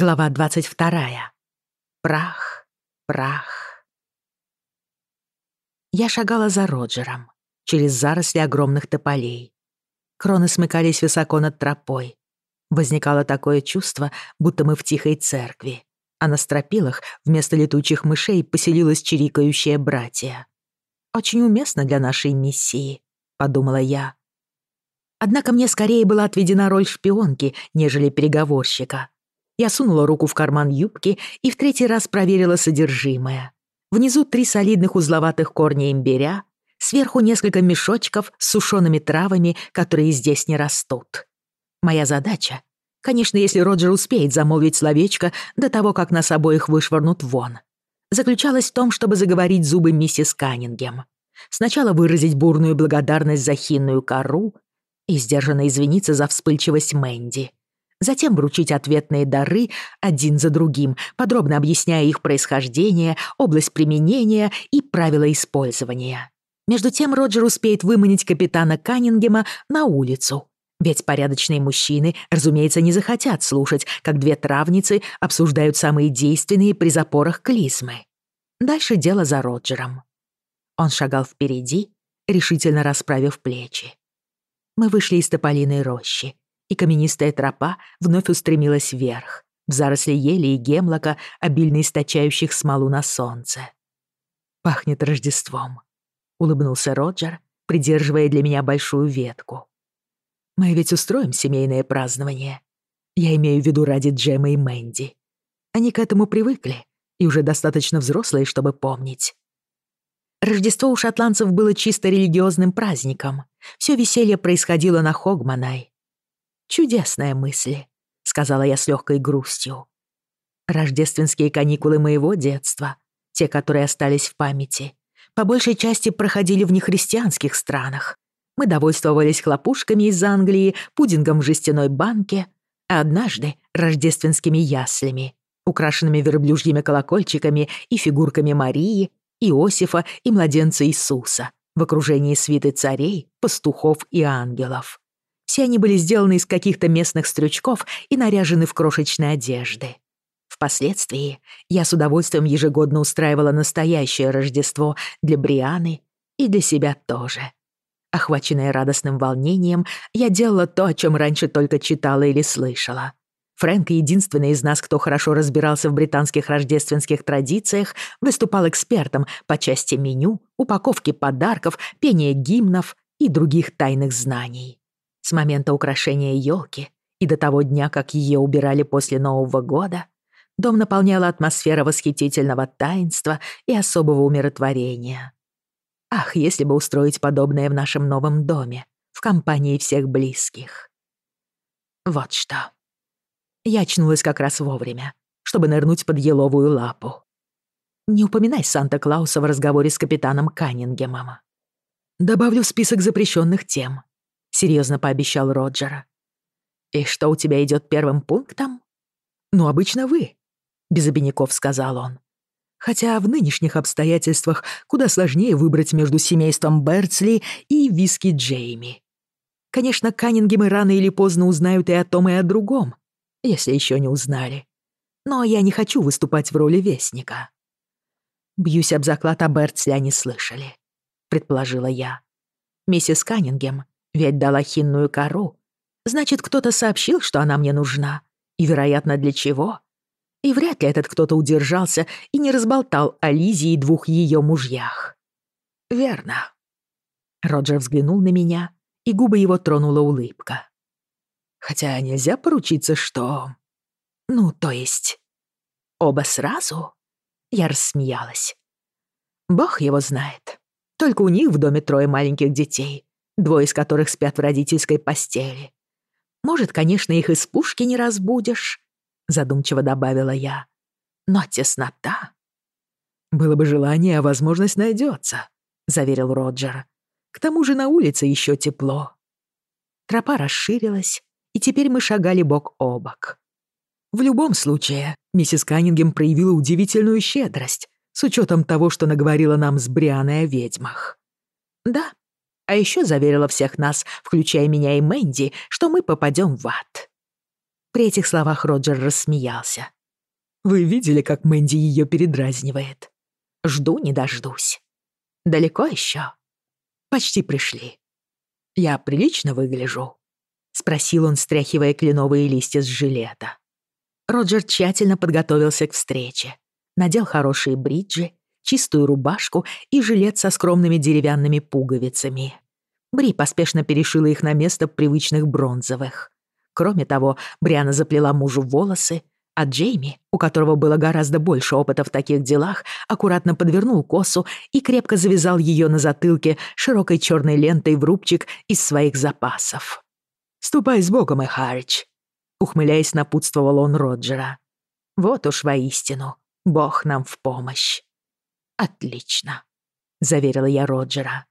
Глава 22. Прах, прах. Я шагала за Роджером, через заросли огромных тополей. Кроны смыкались высоко над тропой. Возникало такое чувство, будто мы в тихой церкви, а на стропилах вместо летучих мышей поселилось чирикающее братья. «Очень уместно для нашей миссии», — подумала я. Однако мне скорее была отведена роль шпионки, нежели переговорщика — я сунула руку в карман юбки и в третий раз проверила содержимое. Внизу три солидных узловатых корня имбиря, сверху несколько мешочков с сушеными травами, которые здесь не растут. Моя задача, конечно, если Роджер успеет замолвить словечко до того, как нас обоих вышвырнут вон, заключалась в том, чтобы заговорить зубы миссис Каннингем. Сначала выразить бурную благодарность за хинную кору и сдержанно извиниться за вспыльчивость Мэнди — затем вручить ответные дары один за другим, подробно объясняя их происхождение, область применения и правила использования. Между тем Роджер успеет выманить капитана Каннингема на улицу. Ведь порядочные мужчины, разумеется, не захотят слушать, как две травницы обсуждают самые действенные при запорах клизмы. Дальше дело за Роджером. Он шагал впереди, решительно расправив плечи. Мы вышли из тополиной рощи и каменистая тропа вновь устремилась вверх, в заросли ели и гемлока, обильно источающих смолу на солнце. «Пахнет Рождеством», — улыбнулся Роджер, придерживая для меня большую ветку. «Мы ведь устроим семейное празднование. Я имею в виду ради Джема и Мэнди. Они к этому привыкли и уже достаточно взрослые, чтобы помнить». Рождество у шотландцев было чисто религиозным праздником. Все веселье происходило на Хогманай, «Чудесная мысль», — сказала я с легкой грустью. Рождественские каникулы моего детства, те, которые остались в памяти, по большей части проходили в нехристианских странах. Мы довольствовались хлопушками из Англии, пудингом в жестяной банке, а однажды рождественскими яслями, украшенными верблюжьими колокольчиками и фигурками Марии, Иосифа и младенца Иисуса в окружении свиты царей, пастухов и ангелов. Все они были сделаны из каких-то местных стрючков и наряжены в крошечные одежды. Впоследствии я с удовольствием ежегодно устраивала настоящее Рождество для Брианы и для себя тоже. Охваченная радостным волнением, я делала то, о чем раньше только читала или слышала. Фрэнк, единственный из нас, кто хорошо разбирался в британских рождественских традициях, выступал экспертом по части меню, упаковки подарков, пения гимнов и других тайных знаний. С момента украшения елки и до того дня, как ее убирали после Нового года, дом наполняла атмосфера восхитительного таинства и особого умиротворения. Ах, если бы устроить подобное в нашем новом доме, в компании всех близких. Вот что. Я очнулась как раз вовремя, чтобы нырнуть под еловую лапу. Не упоминай Санта-Клауса в разговоре с капитаном Каннингемом. Добавлю в список запрещенных тем, серьезно пообещал Роджера. «И что у тебя идет первым пунктом?» «Ну, обычно вы», — без обиняков сказал он. «Хотя в нынешних обстоятельствах куда сложнее выбрать между семейством Берцли и виски Джейми. Конечно, Каннингемы рано или поздно узнают и о том, и о другом, если еще не узнали. Но я не хочу выступать в роли вестника». «Бьюсь об заклад, а Берцли они слышали», — предположила я. «Миссис Каннингем ведь дала хинную кору. Значит, кто-то сообщил, что она мне нужна. И, вероятно, для чего. И вряд ли этот кто-то удержался и не разболтал о Лизе и двух ее мужьях. Верно. Роджер взглянул на меня, и губы его тронула улыбка. Хотя нельзя поручиться, что... Ну, то есть... Оба сразу? Я рассмеялась. Бог его знает. Только у них в доме трое маленьких детей двое из которых спят в родительской постели. Может, конечно, их из пушки не разбудишь, задумчиво добавила я. Но теснота. Было бы желание, а возможность найдется, заверил Роджер. К тому же на улице еще тепло. Тропа расширилась, и теперь мы шагали бок о бок. В любом случае, миссис Каннингем проявила удивительную щедрость, с учетом того, что наговорила нам с Брианой о ведьмах. Да, а еще заверила всех нас, включая меня и Мэнди, что мы попадем в ад. При этих словах Роджер рассмеялся. «Вы видели, как Мэнди ее передразнивает? Жду не дождусь. Далеко еще? Почти пришли. Я прилично выгляжу?» — спросил он, стряхивая кленовые листья с жилета. Роджер тщательно подготовился к встрече. Надел хорошие бриджи, чистую рубашку и жилет со скромными деревянными пуговицами. Бри поспешно перешила их на место привычных бронзовых. Кроме того, Бриана заплела мужу волосы, а Джейми, у которого было гораздо больше опыта в таких делах, аккуратно подвернул косу и крепко завязал ее на затылке широкой черной лентой в рубчик из своих запасов. «Ступай с Богом, Эхарич!» Ухмыляясь, напутствовал он Роджера. «Вот уж воистину, Бог нам в помощь!» «Отлично!» — заверила я Роджера.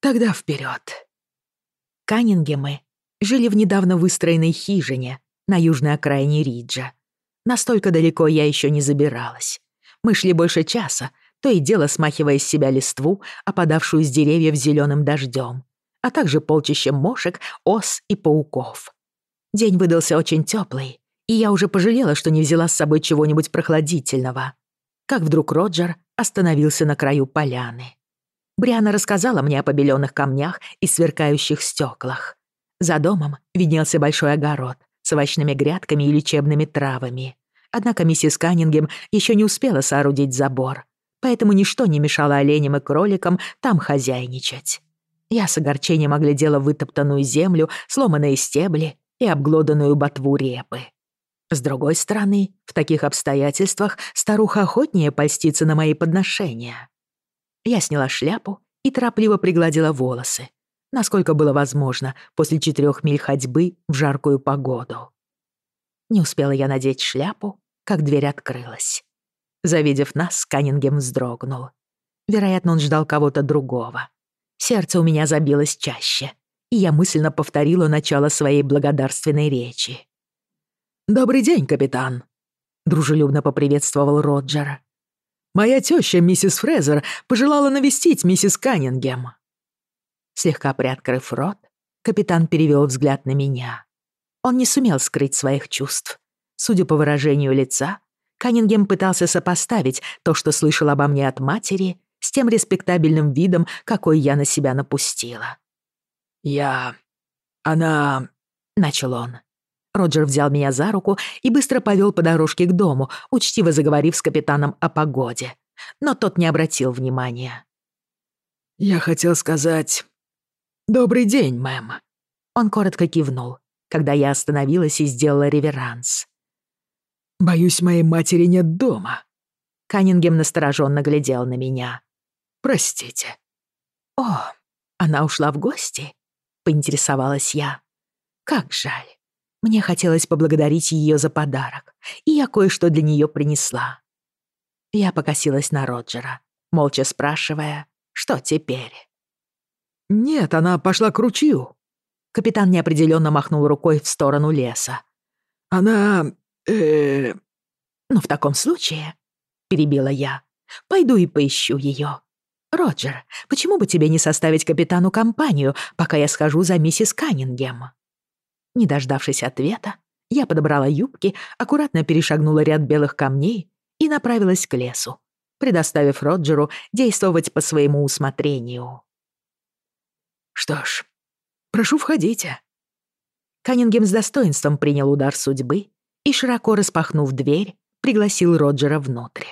«Тогда вперед. Каннингемы жили в недавно выстроенной хижине на южной окраине Риджа. Настолько далеко я еще не забиралась. Мы шли больше часа, то и дело смахивая с себя листву, опадавшую с деревьев зеленым дождем, а также полчища мошек, ос и пауков. День как вдруг Роджер остановился на краю поляны. Бриана рассказала мне о побеленных камнях и сверкающих стеклах. За домом виднелся большой огород с овощными грядками и лечебными травами. Однако миссис Каннингем еще не успела соорудить забор, поэтому ничто не мешало оленям и кроликам там хозяйничать. Я с огорчением оглядела вытоптанную землю, сломанные стебли и обглоданную ботву репы. С другой стороны, в таких обстоятельствах старуха охотнее польстится на мои подношения. Я сняла шляпу и торопливо пригладила волосы, насколько было возможно после четырех миль ходьбы в жаркую погоду. Не успела я надеть шляпу, как дверь открылась. Завидев нас, Каннингем вздрогнул. Вероятно, он ждал кого-то другого. Сердце у меня забилось чаще, и я мысленно повторила начало своей благодарственной речи. «Добрый день, капитан», — дружелюбно поприветствовал Роджер. «Моя тёща, миссис Фрезер, пожелала навестить миссис Каннингем». Слегка приоткрыв рот, капитан перевёл взгляд на меня. Он не сумел скрыть своих чувств. Судя по выражению лица, Каннингем пытался сопоставить то, что слышал обо мне от матери, с тем респектабельным видом, какой я на себя напустила. «Я... она...» — начал он. Роджер взял меня за руку и быстро повел по дорожке к дому, учтиво заговорив с капитаном о погоде. Но тот не обратил внимания. «Я хотел сказать... Добрый день, мэм». Он коротко кивнул, когда я остановилась и сделала реверанс. «Боюсь, моей матери нет дома». Каннингем настороженно глядел на меня. «Простите». «О, она ушла в гости?» — поинтересовалась я. «Как жаль». Мне хотелось поблагодарить ее за подарок, и я кое-что для нее принесла. Я покосилась на Роджера, молча спрашивая, что теперь. «Нет, она пошла к ручью». Капитан неопределенно махнул рукой в сторону леса. «Она... Э... «Ну, в таком случае...» — перебила я. «Пойду и поищу ее. Роджер, почему бы тебе не составить капитану компанию, пока я схожу за миссис Каннингем?» не дождавшись ответа, я подобрала юбки, аккуратно перешагнула ряд белых камней и направилась к лесу, предоставив Роджеру действовать по своему усмотрению. «Что ж, прошу, входите». Каннингем с достоинством принял удар судьбы и, широко распахнув дверь, пригласил Роджера внутрь.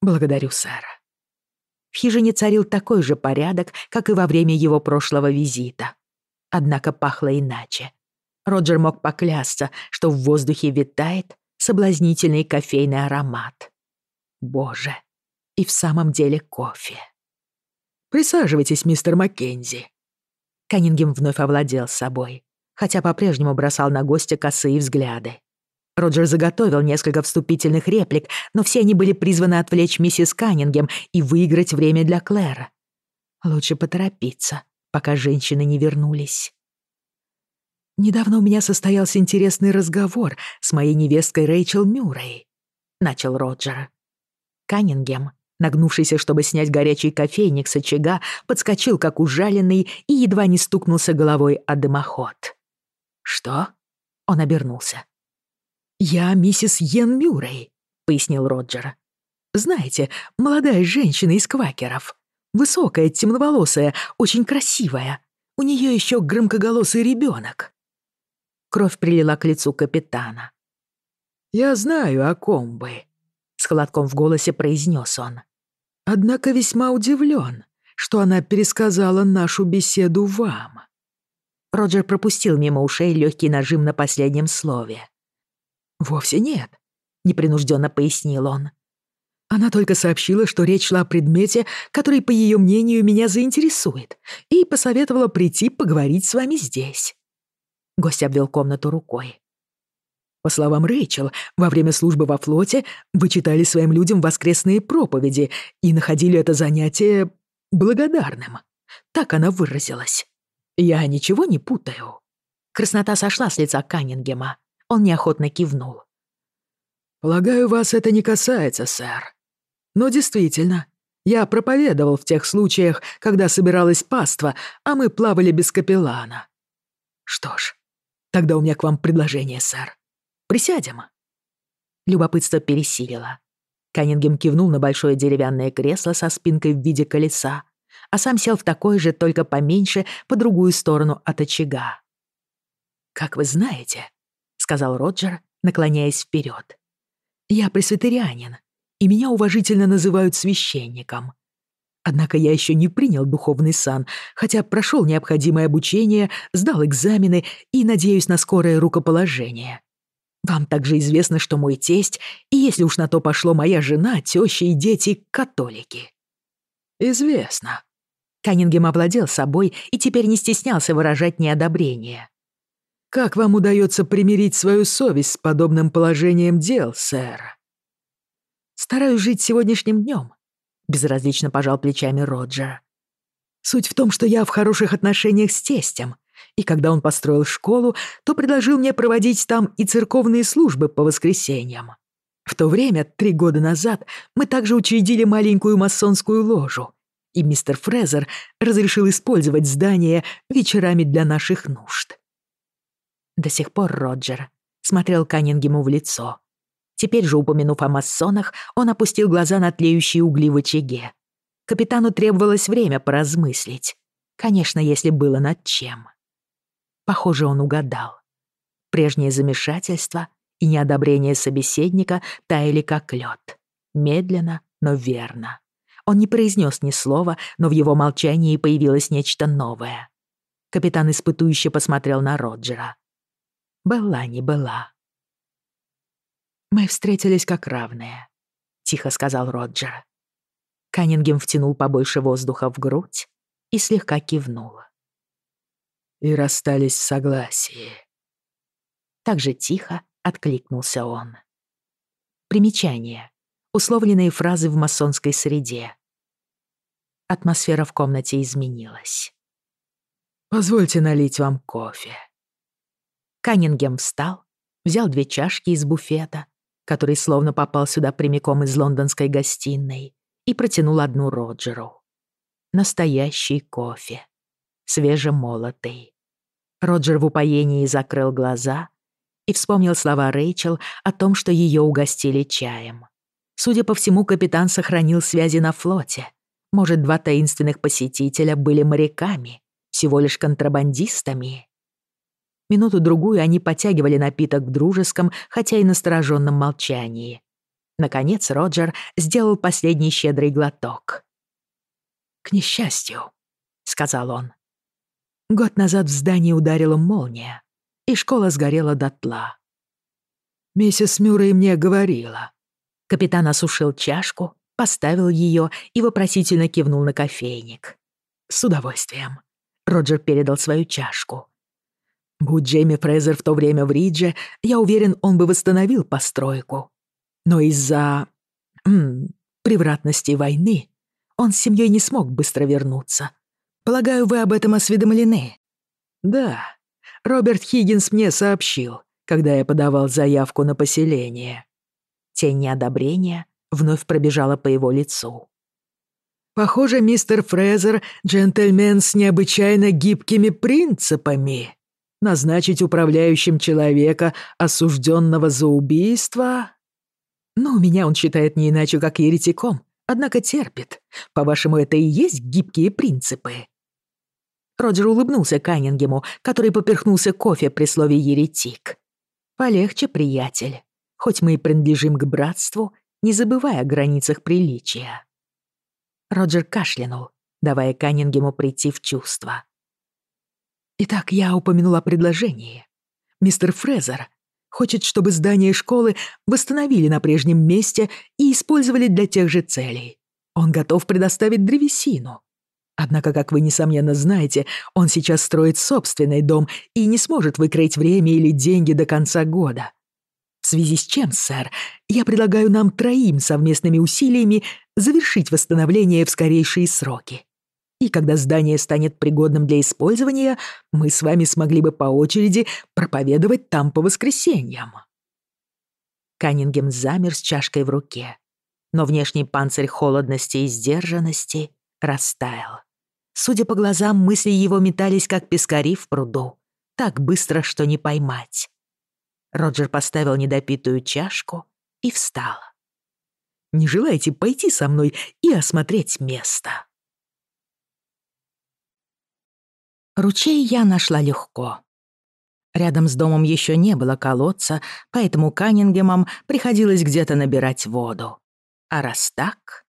«Благодарю, Сара». В хижине царил такой же порядок, как и во время его прошлого визита. Однако пахло иначе, Роджер мог поклясться, что в воздухе витает соблазнительный кофейный аромат. Боже, и в самом деле кофе. «Присаживайтесь, мистер Маккензи». Каннингем вновь овладел собой, хотя по-прежнему бросал на гостя косые взгляды. Роджер заготовил несколько вступительных реплик, но все они были призваны отвлечь миссис Каннингем и выиграть время для Клэра. Лучше поторопиться, пока женщины не вернулись. «Недавно у меня состоялся интересный разговор с моей невесткой Рэйчел Мюррей», — начал Роджер. Каннингем, нагнувшийся, чтобы снять горячий кофейник с очага, подскочил, как ужаленный, и едва не стукнулся головой о дымоход. «Что? Он обернулся. «Я миссис Йен Мюррей», — пояснил Роджер. «Знаете, молодая женщина из квакеров. Высокая, темноволосая, очень красивая. У нее еще громкоголосый ребенок. Кровь прилила к лицу капитана. «Я знаю, о ком вы», — с холодком в голосе произнес он. «Однако весьма удивлен, что она пересказала нашу беседу вам». Роджер пропустил мимо ушей легкий нажим на последнем слове. «Вовсе нет», — непринужденно пояснил он. Она только сообщила, что речь шла о предмете, который, по ее мнению, меня заинтересует, и посоветовала прийти поговорить с вами здесь. Гость обвел комнату рукой. По словам Рэйчел, во время службы во флоте вы читали своим людям воскресные проповеди и находили это занятие благодарным. Так она выразилась. Я ничего не путаю. Краснота сошла с лица Каннингема. Он неохотно кивнул. «Полагаю, вас это не касается, сэр. Но действительно, я проповедовал в тех случаях, когда собиралась паства, а мы плавали без капеллана. Что ж, Тогда у меня к вам предложение, сэр. Присядем?» Любопытство пересилило. Каннингем кивнул на большое деревянное кресло со спинкой в виде колеса, а сам сел в такое же, только поменьше, по другую сторону от очага. «Как вы знаете», — сказал Роджер, наклоняясь вперед, — «я пресвитерианин, и меня уважительно называют священником. Однако я еще не принял духовный сан, хотя прошел необходимое обучение, сдал экзамены и надеюсь на скорое рукоположение. Вам также известно, что мой тесть, и если уж на то пошло моя жена, теща и дети — католики. Известно. Каннингем овладел собой и теперь не стеснялся выражать неодобрение. «Как вам удается примирить свою совесть с подобным положением дел, сэр?» «Стараюсь жить сегодняшним днем безразлично пожал плечами Роджер. «Суть в том, что я в хороших отношениях с тестем, и когда он построил школу, то предложил мне проводить там и церковные службы по воскресеньям. В то время, три года назад, мы также учредили маленькую масонскую ложу, и мистер Фрезер разрешил использовать здание вечерами для наших нужд». До сих пор Роджер смотрел Каннингему в лицо, Теперь же, упомянув о масонах, он опустил глаза на тлеющие угли в очаге. Капитану требовалось время поразмыслить. Конечно, если было над чем. Похоже, он угадал. Прежнее замешательство и неодобрение собеседника таяли как лед. Медленно, но верно. Он не произнес ни слова, но в его молчании появилось нечто новое. Капитан испытующе посмотрел на Роджера. Была не была. «Мы встретились как равные», — тихо сказал Роджер. Каннингем втянул побольше воздуха в грудь и слегка кивнул. «И расстались в согласии». Так же тихо откликнулся он. Примечание. Условленные фразы в масонской среде. Атмосфера в комнате изменилась. «Позвольте налить вам кофе». Каннингем встал, взял две чашки из буфета который словно попал сюда прямиком из лондонской гостиной, и протянул одну Роджеру. Настоящий кофе. Свежемолотый. Роджер в упоении закрыл глаза и вспомнил слова Рэйчел о том, что ее угостили чаем. Судя по всему, капитан сохранил связи на флоте. Может, два таинственных посетителя были моряками, всего лишь контрабандистами? Минуту другую они подтягивали напиток в дружеском, хотя и настороженном молчании. Наконец Роджер сделал последний щедрый глоток. «К несчастью», — сказал он. Год назад в здании ударила молния, и школа сгорела дотла. «Миссис Мюррей мне говорила». Капитан осушил чашку, поставил ее и вопросительно кивнул на кофейник. «С удовольствием». Роджер передал свою чашку. Будь Джейми Фрезер в то время в Ридже, я уверен, он бы восстановил постройку. Но из-за... превратности войны он с семьей не смог быстро вернуться. Полагаю, вы об этом осведомлены? Да. Роберт Хиггинс мне сообщил, когда я подавал заявку на поселение. Тень неодобрения вновь пробежала по его лицу. Похоже, мистер Фрезер — джентльмен с необычайно гибкими принципами назначить управляющим человека, осужденного за убийство? Ну, меня он считает не иначе, как еретиком, однако терпит. По-вашему, это и есть гибкие принципы?» Роджер улыбнулся Каннингему, который поперхнулся кофе при слове «еретик». «Полегче, приятель. Хоть мы и принадлежим к братству, не забывая о границах приличия». Роджер кашлянул, давая Каннингему прийти в чувство. Итак, я упомянула предложение. Мистер Фрезер хочет, чтобы здание школы восстановили на прежнем месте и использовали для тех же целей. Он готов предоставить древесину. Однако, как вы, несомненно, знаете, он сейчас строит собственный дом и не сможет выкроить время или деньги до конца года. В связи с чем, сэр, я предлагаю нам троим совместными усилиями завершить восстановление в скорейшие сроки. И когда здание станет пригодным для использования, мы с вами смогли бы по очереди проповедовать там по воскресеньям». Каннингем замер с чашкой в руке, но внешний панцирь холодности и сдержанности растаял. Судя по глазам, мысли его метались, как пескари в пруду, так быстро, что не поймать. Роджер поставил недопитую чашку и встал. «Не желаете пойти со мной и осмотреть место?» Ручей я нашла легко. Рядом с домом еще не было колодца, поэтому Каннингемам приходилось где-то набирать воду. А раз так...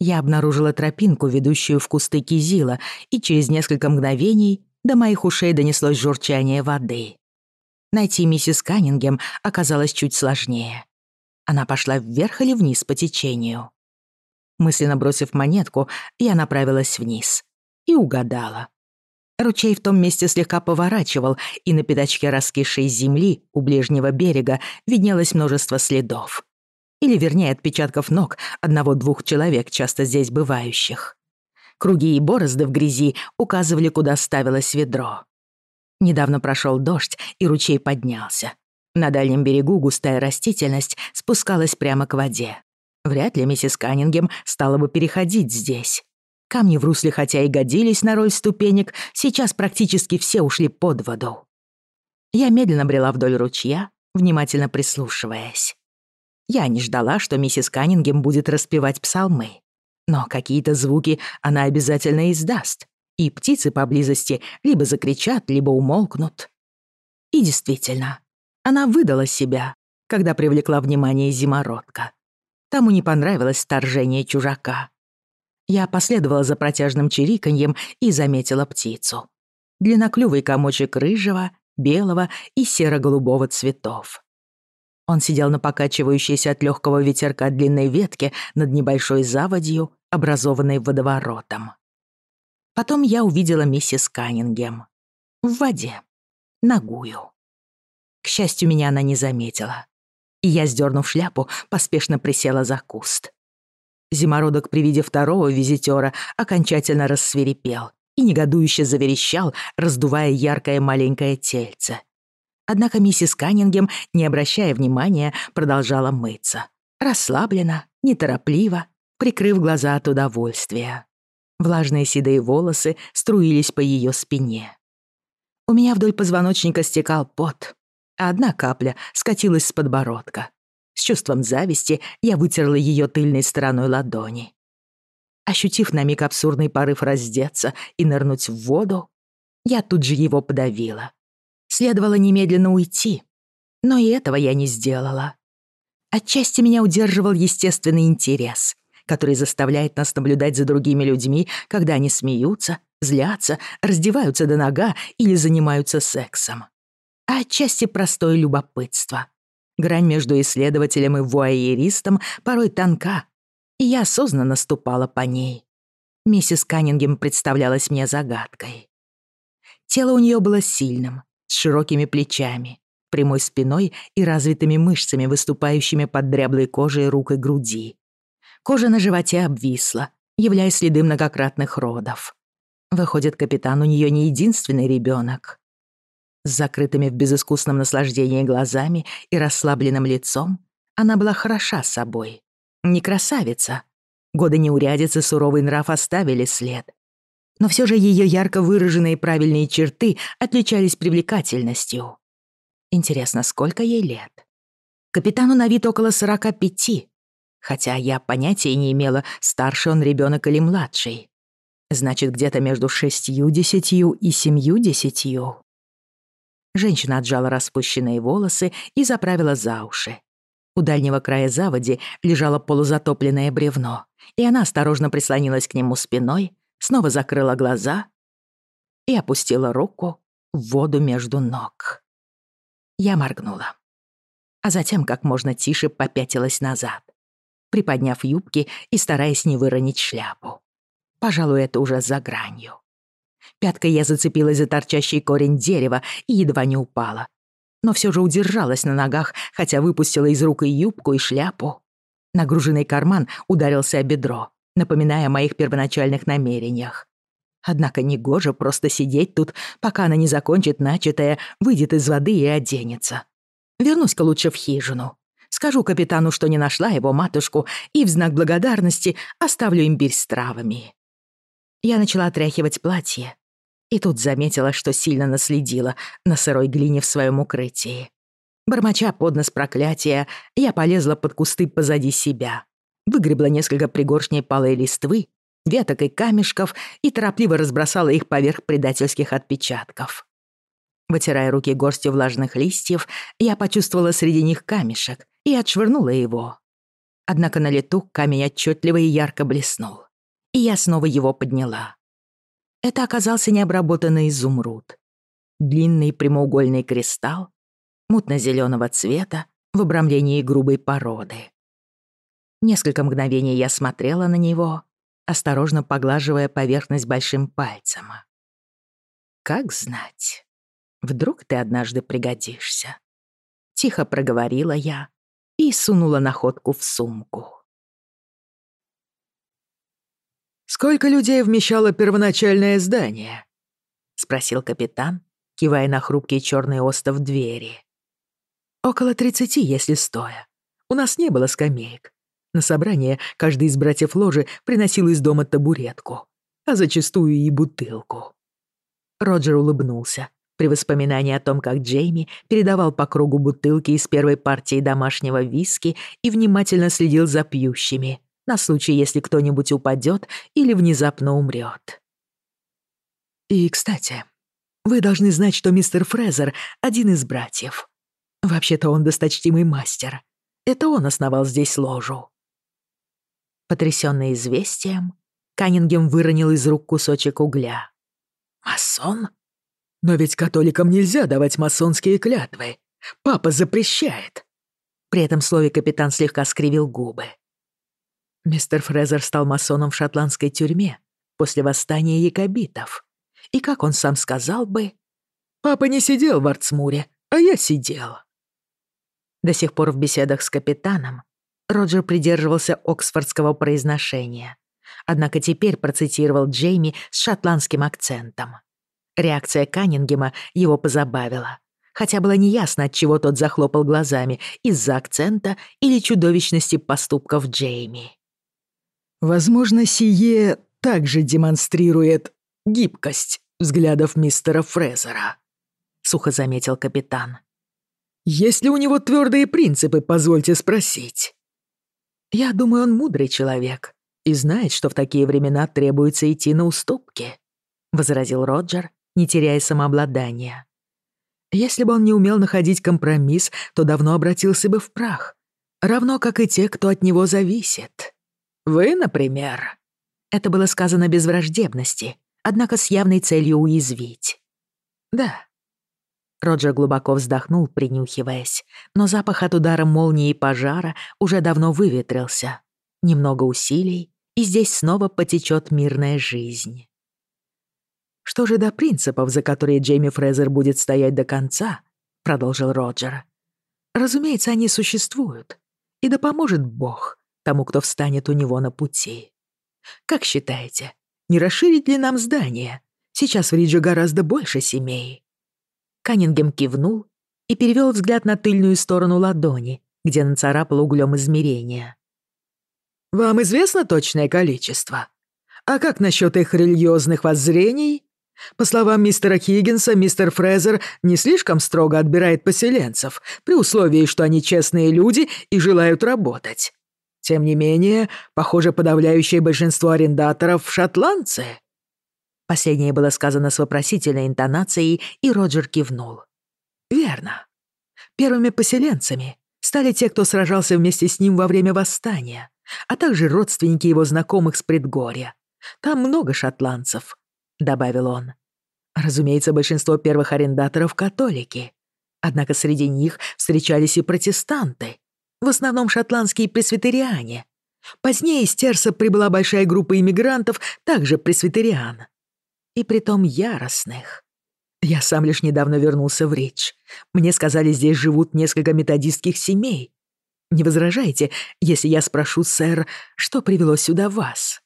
Я обнаружила тропинку, ведущую в кусты кизила, и через несколько мгновений до моих ушей донеслось журчание воды. Найти миссис Каннингем оказалось чуть сложнее. Она пошла вверх или вниз по течению. Мысленно бросив монетку, я направилась вниз. И угадала. Ручей в том месте слегка поворачивал, и на пятачке раскисшей земли у ближнего берега виднелось множество следов. Или, вернее, отпечатков ног одного-двух человек, часто здесь бывающих. Круги и борозды в грязи указывали, куда ставилось ведро. Недавно прошел дождь, и ручей поднялся. На дальнем берегу густая растительность спускалась прямо к воде. Вряд ли миссис Каннингем стала бы переходить здесь. Камни в русле хотя и годились на роль ступенек, сейчас практически все ушли под воду. Я медленно брела вдоль ручья, внимательно прислушиваясь. Я не ждала, что миссис Каннингем будет распевать псалмы. Но какие-то звуки она обязательно издаст, и птицы поблизости либо закричат, либо умолкнут. И действительно, она выдала себя, когда привлекла внимание зимородка. Тому не понравилось вторжение чужака. Я последовала за протяжным чириканьем и заметила птицу. Длинноклювый комочек рыжего, белого и серо-голубого цветов. Он сидел на покачивающейся от легкого ветерка длинной ветке над небольшой заводью, образованной водоворотом. Потом я увидела миссис Каннингем. В воде. Ногую. К счастью, меня она не заметила. И я, сдернув шляпу, поспешно присела за куст. Зимородок при виде второго визитера окончательно рассверепел и негодующе заверещал, раздувая яркое маленькое тельце. Однако миссис Каннингем, не обращая внимания, продолжала мыться. Расслабленно, неторопливо, прикрыв глаза от удовольствия. Влажные седые волосы струились по ее спине. У меня вдоль позвоночника стекал пот, а одна капля скатилась с подбородка. С чувством зависти я вытерла ее тыльной стороной ладони. Ощутив на миг абсурдный порыв раздеться и нырнуть в воду, я тут же его подавила. Следовало немедленно уйти, но и этого я не сделала. Отчасти меня удерживал естественный интерес, который заставляет нас наблюдать за другими людьми, когда они смеются, злятся, раздеваются до нога или занимаются сексом. А отчасти простое любопытство — Грань между исследователем и вуайеристом порой тонка, и я осознанно ступала по ней. Миссис Каннингем представлялась мне загадкой. Тело у нее было сильным, с широкими плечами, прямой спиной и развитыми мышцами, выступающими под дряблой кожей рук и груди. Кожа на животе обвисла, являя следы многократных родов. Выходит, капитан у нее не единственный ребенок. С закрытыми в безыскусном наслаждении глазами и расслабленным лицом она была хороша собой. Не красавица. Годы неурядицы суровый нрав оставили след. но все же ее ярко выраженные правильные черты отличались привлекательностью. Интересно, сколько ей лет? Капитану на вид около сорока пяти, хотя я понятия не имела, старший он ребенок или младший. Значит, где-то между шестью-десятью и семью-десятью. Женщина отжала распущенные волосы и заправила за уши. У дальнего края заводи лежало полузатопленное бревно, и она осторожно прислонилась к нему спиной, снова закрыла глаза и опустила руку в воду между ног. Я моргнула, а затем как можно тише попятилась назад, приподняв юбки и стараясь не выронить шляпу. Пожалуй, это уже за гранью. Пяткой я зацепилась за торчащий корень дерева и едва не упала. Но все же удержалась на ногах, хотя выпустила из рук и юбку, и шляпу. Нагруженный карман ударился о бедро, напоминая о моих первоначальных намерениях. Однако негоже просто сидеть тут, пока она не закончит начатое, выйдет из воды и оденется. Вернусь-ка лучше в хижину. Скажу капитану, что не нашла его матушку, и в знак благодарности оставлю имбирь с травами. Я начала отряхивать платье, и тут заметила, что сильно наследила на сырой глине в своем укрытии. Бормоча под нос проклятия, я полезла под кусты позади себя. Выгребла несколько пригоршней палой листвы, веток и камешков и торопливо разбросала их поверх предательских отпечатков. Вытирая руки горстью влажных листьев, я почувствовала среди них камешек и отшвырнула его. Однако на лету камень отчетливо и ярко блеснул. И я снова его подняла. Это оказался необработанный изумруд. Длинный прямоугольный кристалл, мутно-зелёного цвета, в обрамлении грубой породы. Несколько мгновений я смотрела на него, осторожно поглаживая поверхность большим пальцем. «Как знать, вдруг ты однажды пригодишься?» Тихо проговорила я и сунула находку в сумку. «Сколько людей вмещало первоначальное здание?» — спросил капитан, кивая на хрупкий черный остов двери. «Около тридцати, если стоя. У нас не было скамеек. На собрание каждый из братьев ложи приносил из дома табуретку, а зачастую и бутылку». Роджер улыбнулся при воспоминании о том, как Джейми передавал по кругу бутылки из первой партии домашнего виски и внимательно следил за пьющими — на случай, если кто-нибудь упадет или внезапно умрет. И, кстати, вы должны знать, что мистер Фрезер — один из братьев. Вообще-то он досточтимый мастер. Это он основал здесь ложу. Потрясённый известием, Каннингем выронил из рук кусочек угля. «Масон? Но ведь католикам нельзя давать масонские клятвы. Папа запрещает». При этом слове капитан слегка скривил губы. Мистер Фрезер стал масоном в шотландской тюрьме после восстания якобитов. И как он сам сказал бы, «Папа не сидел в Артсмуре, а я сидел». До сих пор в беседах с капитаном Роджер придерживался оксфордского произношения, однако теперь процитировал Джейми с шотландским акцентом. Реакция Каннингема его позабавила, хотя было неясно, от чего тот захлопал глазами, из-за акцента или чудовищности поступков Джейми. Возможно, сие также демонстрирует гибкость взглядов мистера Фрезера», — сухо заметил капитан. «Есть ли у него твердые принципы, позвольте спросить?» «Я думаю, он мудрый человек и знает, что в такие времена требуется идти на уступки», — возразил Роджер, не теряя самообладания. «Если бы он не умел находить компромисс, то давно обратился бы в прах, равно как и те, кто от него зависит». «Вы, например?» Это было сказано без враждебности, однако с явной целью уязвить. «Да». Роджер глубоко вздохнул, принюхиваясь, но запах от удара молнии и пожара уже давно выветрился. Немного усилий, и здесь снова потечет мирная жизнь. «Что же до принципов, за которые Джейми Фрезер будет стоять до конца?» — продолжил Роджер. «Разумеется, они существуют. И да поможет Бог. тому, кто встанет у него на пути. Как считаете, не расширить ли нам здание? Сейчас в Риджо гораздо больше семей». Каннингем кивнул и перевел взгляд на тыльную сторону ладони, где нацарапал углем измерения. «Вам известно точное количество? А как насчет их религиозных воззрений? По словам мистера Хиггинса, мистер Фрезер не слишком строго отбирает поселенцев, при условии, что они честные люди и желают работать. Тем не менее, похоже, подавляющее большинство арендаторов — шотландцы». Последнее было сказано с вопросительной интонацией, и Роджер кивнул. «Верно. Первыми поселенцами стали те, кто сражался вместе с ним во время восстания, а также родственники его знакомых с предгорья. Там много шотландцев», — добавил он. Разумеется, большинство первых арендаторов — католики. Однако среди них встречались и протестанты, в основном шотландские пресвитериане. Позднее из Терса прибыла большая группа иммигрантов, также пресвитериан. И притом яростных. Я сам лишь недавно вернулся в Рич. Мне сказали, здесь живут несколько методистских семей. Не возражайте, если я спрошу, сэр, что привело сюда вас?»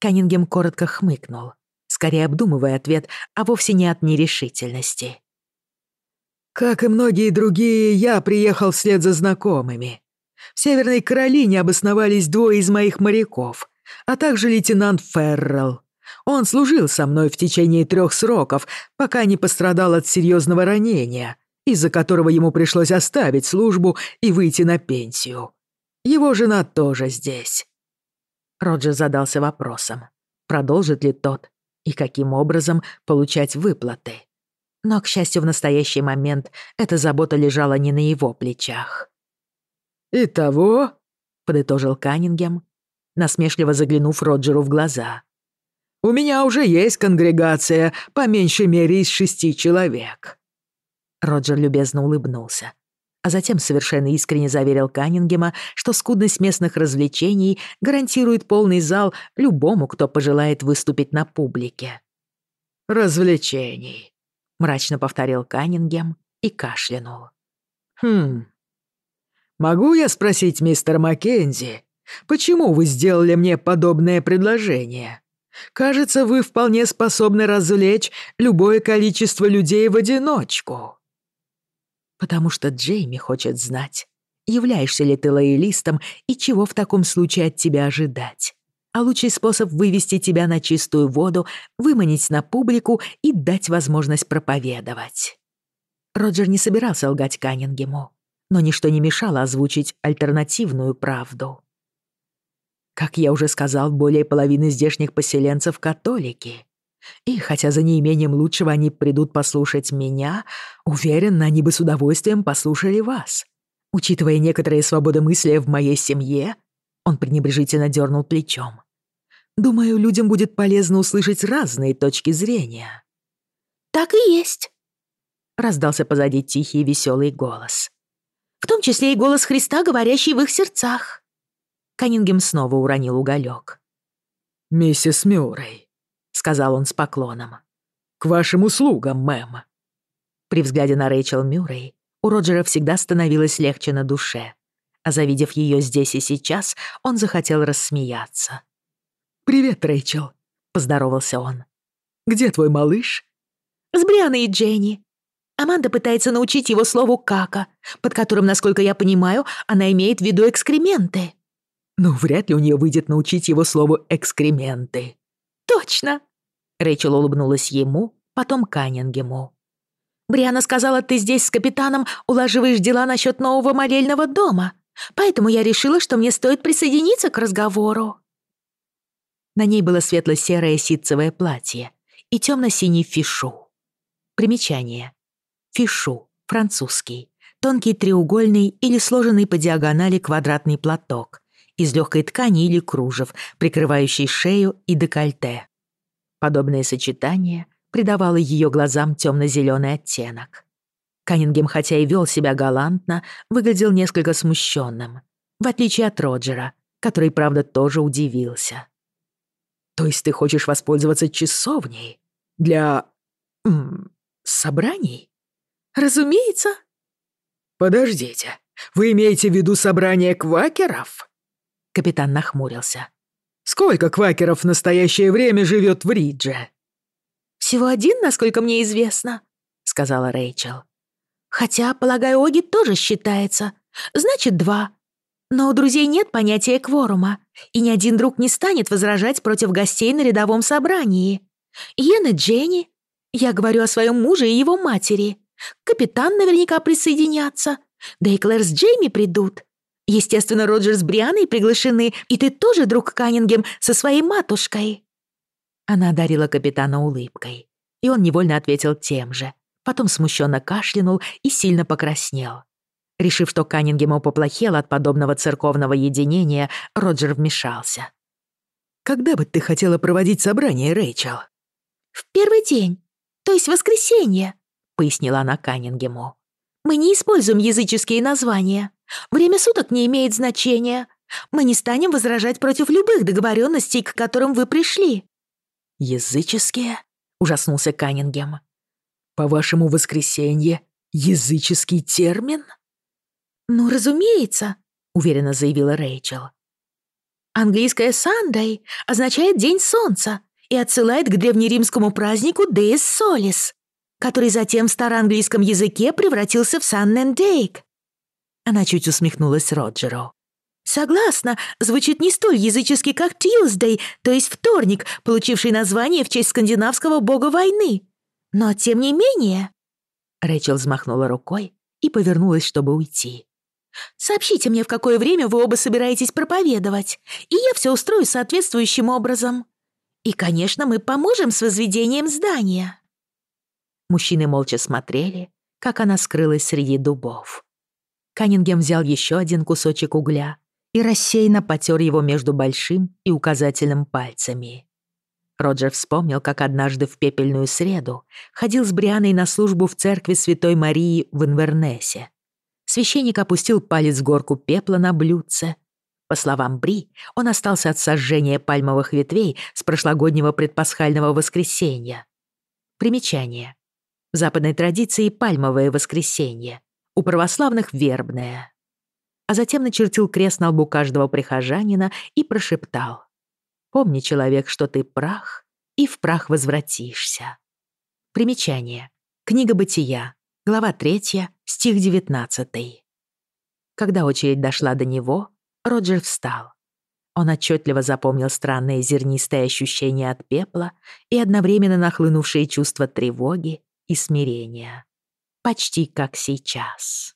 Каннингем коротко хмыкнул, скорее обдумывая ответ, а Как и многие другие, я приехал вслед за знакомыми. В Северной Каролине обосновались двое из моих моряков, а также лейтенант Феррелл. Он служил со мной в течение трех сроков, пока не пострадал от серьезного ранения, из-за которого ему пришлось оставить службу и выйти на пенсию. Его жена тоже здесь. Роджер задался вопросом, продолжит ли тот и каким образом получать выплаты. Но, к счастью, в настоящий момент эта забота лежала не на его плечах. «Итого», — подытожил Каннингем, насмешливо заглянув Роджеру в глаза, у меня уже есть конгрегация, по меньшей мере, из шести человек». Роджер любезно улыбнулся, а затем совершенно искренне заверил Каннингема, что скудность местных развлечений гарантирует полный зал любому, кто пожелает выступить на публике. «Развлечений», — мрачно повторил Каннингем и кашлянул. «Хм. Могу я спросить, мистер Маккензи, почему вы сделали мне подобное предложение?» Кажется, вы вполне способны развлечь любое количество людей в одиночку». «Потому что Джейми хочет знать, являешься ли ты лоялистом и чего в таком случае от тебя ожидать. А лучший способ вывести тебя на чистую воду — выманить на публику и дать возможность проповедовать». Роджер не собирался лгать Каннингему, но ничто не мешало озвучить альтернативную правду. Как я уже сказал, более половины здешних поселенцев — католики. И хотя за неимением лучшего они придут послушать меня, уверен, они бы с удовольствием послушали вас. Учитывая Он пренебрежительно дернул плечом. «Думаю, людям будет полезно услышать разные точки зрения». «Так и есть», — раздался позади тихий веселый голос. «В том числе и голос Христа, говорящий в их сердцах». Каннингем снова уронил уголек. «Миссис Мюррей», — сказал он с поклоном. «К вашим услугам, мэм». При взгляде на Рэйчел Мюррей у Роджера всегда становилось легче на душе. а завидев ее здесь и сейчас, он захотел рассмеяться. «Привет, Рэйчел», — поздоровался он. «Где твой малыш?» «С Брианой и Дженни. Аманда пытается научить его слову «кака», под которым, насколько я понимаю, она имеет в виду экскременты». Ну, вряд ли у нее выйдет научить его слову «экскременты». «Точно!» Рэйчел улыбнулась ему, потом Каннингему. «Бриана сказала, ты здесь с капитаном улаживаешь дела насчет нового молельного дома, поэтому я решила, что мне стоит присоединиться к разговору». На ней было светло-серое ситцевое платье и темно-синий фишу. Примечание. Фишу, французский. Тонкий треугольный или сложенный по диагонали квадратный платок, из легкой ткани или кружев, прикрывающий шею и декольте. Подобное сочетание придавало ее глазам темно-зеленый оттенок. Каннингем, хотя и вел себя галантно, выглядел несколько смущенным, в отличие от Роджера, который, правда, тоже удивился. «То есть ты хочешь воспользоваться часовней? Для... М, собраний?» «Разумеется». «Подождите, вы имеете в виду собрание квакеров?» Капитан нахмурился. «Сколько квакеров в настоящее время живет в Ридже?» «Всего один, насколько мне известно», — сказала Рэйчел. «Хотя, полагаю, Оги тоже считается. Значит, два. Но у друзей нет понятия кворума, и ни один друг не станет возражать против гостей на рядовом собрании. Йен и Дженни, я говорю о своем муже и его матери. Капитан наверняка присоединятся, да и Клэр с Джейми придут. Естественно, Роджер с Брианой приглашены, и ты тоже, друг Каннингем, со своей матушкой». Она одарила капитана улыбкой, и он невольно ответил тем же. Потом смущенно кашлянул и сильно покраснел. Решив, что Каннингему поплохело от подобного церковного единения, Роджер вмешался. «Когда бы ты хотела проводить собрание, По-вашему, воскресенье — языческий термин? «Ну, разумеется», — уверенно заявила Рэйчел. «Английское «Сандай» означает «день солнца» и отсылает к древнеримскому празднику «Деис Солис», который затем в староанглийском языке превратился в «Саннендейк». Она чуть усмехнулась Роджеру. «Согласна, звучит не столь язычески, как «Тьюздей», то есть вторник, получивший название в честь скандинавского бога войны. Но тем не менее...» Рэйчел взмахнула рукой и повернулась, чтобы уйти. Сообщите мне, в какое время вы оба собираетесь проповедовать, и я все устрою соответствующим образом. И, конечно, мы поможем с возведением здания». Мужчины молча смотрели, как она скрылась среди дубов. Каннингем взял еще один кусочек угля и рассеянно потер его между большим и указательным Роджер вспомнил, как однажды в пепельную среду ходил с Брианой на службу в церкви Святой Марии в Инвернесе. Священник опустил палец в горку пепла на блюдце. По словам Бри, он остался от сожжения пальмовых ветвей с прошлогоднего предпасхального воскресенья. Примечание. В западной традиции пальмовое воскресенье, у православных вербное. А затем начертил крест на лбу каждого прихожанина и прошептал Помни, человек, что ты прах, и в прах возвратишься. Примечание. Книга Бытия, глава 3, стих 19. Когда очередь дошла до него, Роджер встал. Он отчетливо запомнил странное зернистое ощущение от пепла и одновременно нахлынувшие чувства тревоги и смирения. Почти как сейчас.